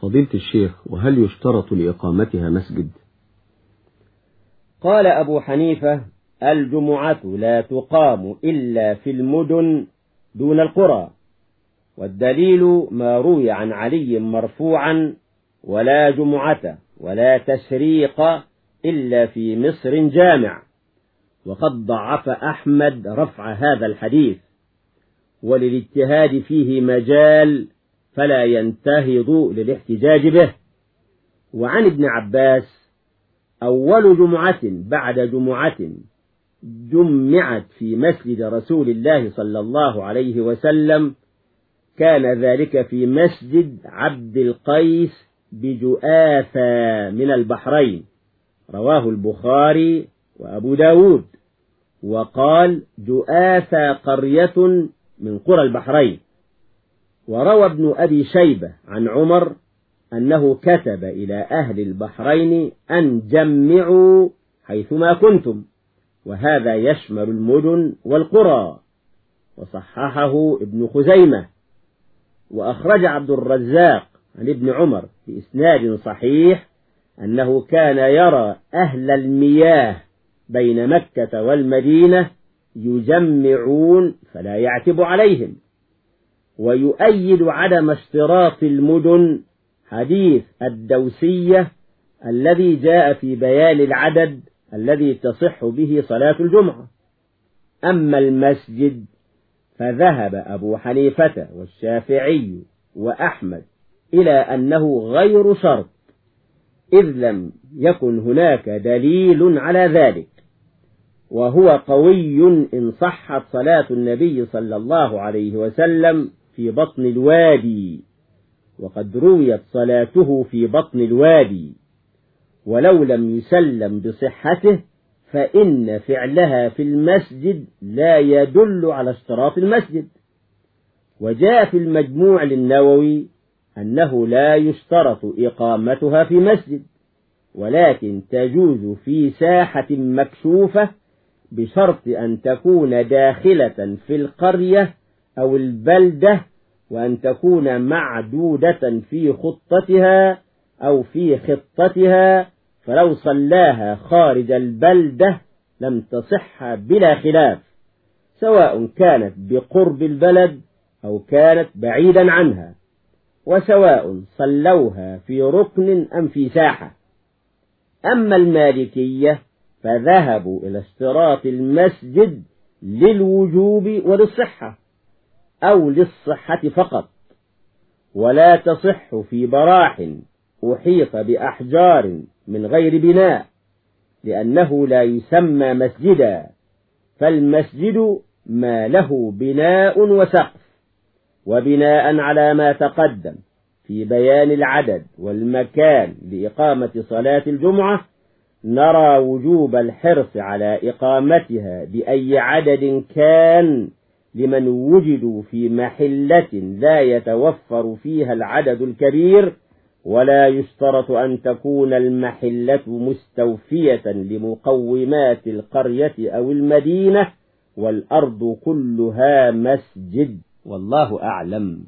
فضيلة الشيخ وهل يشترط لإقامتها مسجد؟ قال أبو حنيفة الجمعة لا تقام إلا في المدن دون القرى والدليل ما روي عن علي مرفوعا ولا جمعة ولا تشريق إلا في مصر جامع وقد ضعف أحمد رفع هذا الحديث وللاجتهاد فيه مجال فلا ينتهض للاحتجاج به. وعن ابن عباس أول جمعة بعد جمعة جمعت في مسجد رسول الله صلى الله عليه وسلم كان ذلك في مسجد عبد القيس بجؤافة من البحرين. رواه البخاري وأبو داود. وقال جؤافة قرية من قرى البحرين. وروى ابن أبي شيبة عن عمر أنه كتب إلى أهل البحرين أن جمعوا حيثما كنتم وهذا يشمل المدن والقرى. وصححه ابن خزيمة. وأخرج عبد الرزاق عن ابن عمر بإسناد صحيح أنه كان يرى أهل المياه بين مكة والمدينة يجمعون فلا يعتب عليهم. ويؤيد عدم اشتراط المدن حديث الدوسية الذي جاء في بيان العدد الذي تصح به صلاة الجمعة. أما المسجد فذهب أبو حنيفة والشافعي وأحمد إلى أنه غير شرط إذ لم يكن هناك دليل على ذلك وهو قوي إن صحت صلاة النبي صلى الله عليه وسلم في بطن الوادي وقد رويت صلاته في بطن الوادي. ولو لم يسلم بصحته فإن فعلها في المسجد لا يدل على اشتراط المسجد. وجاء في المجموع للنووي أنه لا يشترط إقامتها في مسجد ولكن تجوز في ساحة مكشوفة بشرط أن تكون داخلة في القرية أو البلدة وأن تكون معدودة في خطتها أو في خطتها فلو صلاها خارج البلدة لم تصح بلا خلاف سواء كانت بقرب البلد أو كانت بعيدا عنها وسواء صلوها في ركن أم في ساحة. أما المالكية فذهبوا إلى اشتراط المسجد للوجوب وللصحة. أو للصحة فقط ولا تصح في براح أحيط بأحجار من غير بناء لأنه لا يسمى مسجدا فالمسجد ما له بناء وسقف وبناء على ما تقدم في بيان العدد والمكان لإقامة صلاة الجمعة نرى وجوب الحرص على إقامتها بأي عدد كان لمن وجدوا في محلة لا يتوفر فيها العدد الكبير ولا يشترط أن تكون المحلة مستوفية لمقومات القرية أو المدينة والأرض كلها مسجد. والله أعلم.